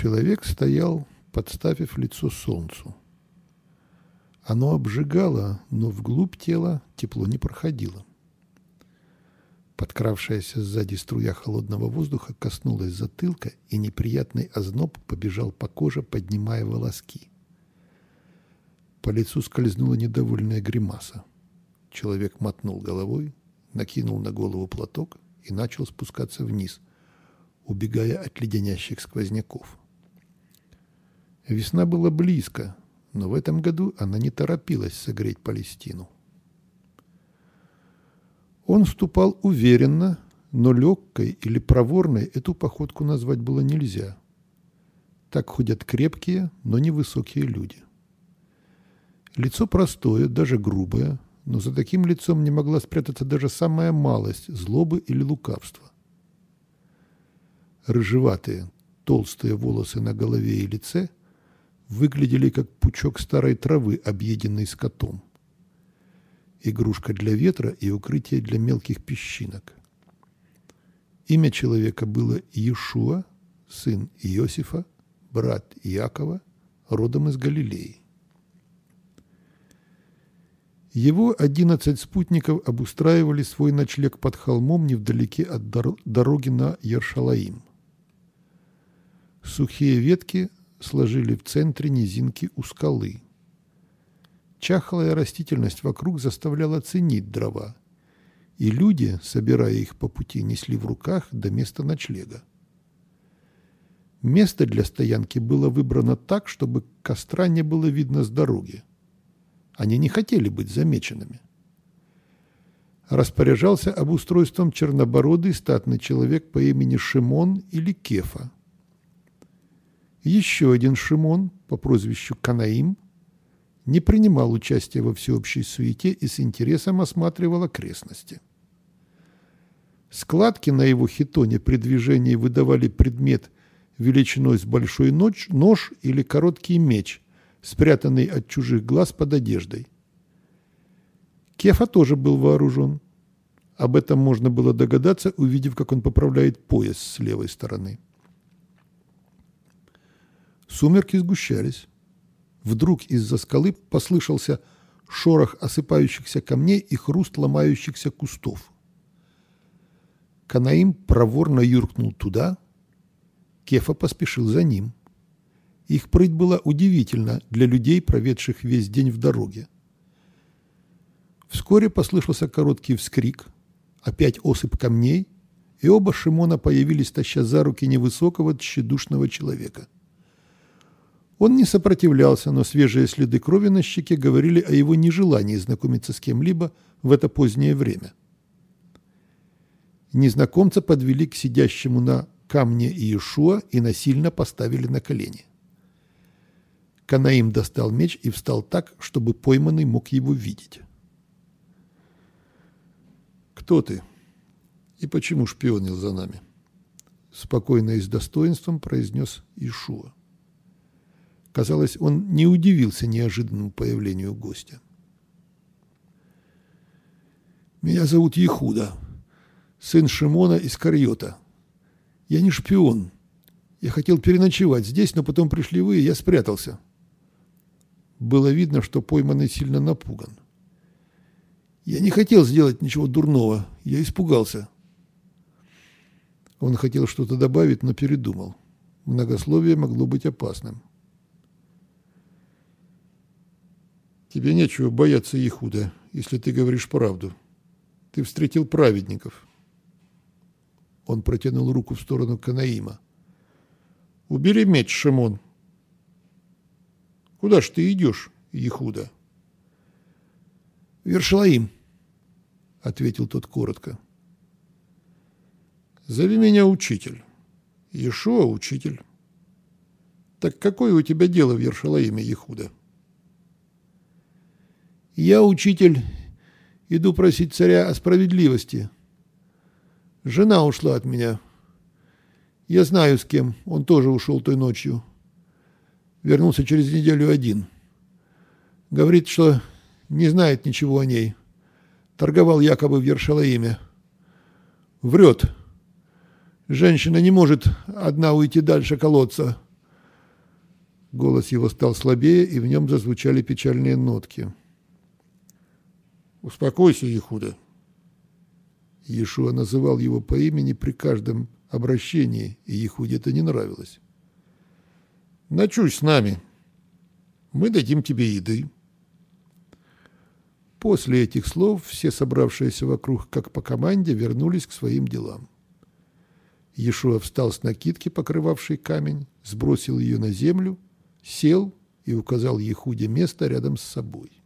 Человек стоял, подставив лицо солнцу. Оно обжигало, но вглубь тела тепло не проходило. Подкравшаяся сзади струя холодного воздуха коснулась затылка, и неприятный озноб побежал по коже, поднимая волоски. По лицу скользнула недовольная гримаса. Человек мотнул головой, накинул на голову платок и начал спускаться вниз, убегая от леденящих сквозняков. Весна была близко, но в этом году она не торопилась согреть Палестину. Он ступал уверенно, но легкой или проворной эту походку назвать было нельзя. Так ходят крепкие, но невысокие люди. Лицо простое, даже грубое, но за таким лицом не могла спрятаться даже самая малость злобы или лукавства. Рыжеватые, толстые волосы на голове и лице выглядели как пучок старой травы, объеденный скотом. Игрушка для ветра и укрытие для мелких песчинок. Имя человека было Иешуа, сын Иосифа, брат Иакова, родом из Галилеи. Его одиннадцать спутников обустраивали свой ночлег под холмом невдалеке от дороги на Ершалаим. Сухие ветки сложили в центре низинки у скалы. Чахлая растительность вокруг заставляла ценить дрова, и люди, собирая их по пути, несли в руках до места ночлега. Место для стоянки было выбрано так, чтобы костра не было видно с дороги. Они не хотели быть замеченными. Распоряжался обустройством чернобородый статный человек по имени Шимон или Кефа. Еще один Шимон по прозвищу Канаим не принимал участия во всеобщей суете и с интересом осматривал окрестности. Складки на его хитоне при движении выдавали предмет величиной с большой нож, нож или короткий меч – спрятанный от чужих глаз под одеждой. Кефа тоже был вооружен. Об этом можно было догадаться, увидев, как он поправляет пояс с левой стороны. Сумерки сгущались. Вдруг из-за скалы послышался шорох осыпающихся камней и хруст ломающихся кустов. Канаим проворно юркнул туда. Кефа поспешил за ним – их прыть была удивительна для людей, проведших весь день в дороге. Вскоре послышался короткий вскрик, опять осыпь камней, и оба Шимона появились, таща за руки невысокого, тщедушного человека. Он не сопротивлялся, но свежие следы крови на щеке говорили о его нежелании знакомиться с кем-либо в это позднее время. Незнакомца подвели к сидящему на камне Иешуа и насильно поставили на колени. Канаим достал меч и встал так, чтобы пойманный мог его видеть. «Кто ты? И почему шпионил за нами?» Спокойно и с достоинством произнес Ишуа. Казалось, он не удивился неожиданному появлению гостя. «Меня зовут Ехуда, сын Шимона из Карьота. Я не шпион. Я хотел переночевать здесь, но потом пришли вы, и я спрятался». Было видно, что пойманный сильно напуган. Я не хотел сделать ничего дурного, я испугался. Он хотел что-то добавить, но передумал. Многословие могло быть опасным. Тебе нечего бояться Ехуда, если ты говоришь правду. Ты встретил праведников. Он протянул руку в сторону Канаима. Убери меч, Шимон, Куда ж ты идешь, Ехуда? Вершалаим, ответил тот коротко. Зови меня учитель. Ешуа учитель. Так какое у тебя дело в Ершалаиме, Ехуда? Я, учитель, иду просить царя о справедливости. Жена ушла от меня. Я знаю, с кем. Он тоже ушел той ночью. Вернулся через неделю один. Говорит, что не знает ничего о ней. Торговал якобы в Ершалаиме. Врет. Женщина не может одна уйти дальше колодца. Голос его стал слабее, и в нем зазвучали печальные нотки. «Успокойся, Ехуда». Иешуа называл его по имени при каждом обращении, и Ехуде это не нравилось. «Ночуй с нами. Мы дадим тебе еды». После этих слов все собравшиеся вокруг, как по команде, вернулись к своим делам. Иешуа встал с накидки, покрывавшей камень, сбросил ее на землю, сел и указал Ехуде место рядом с собой.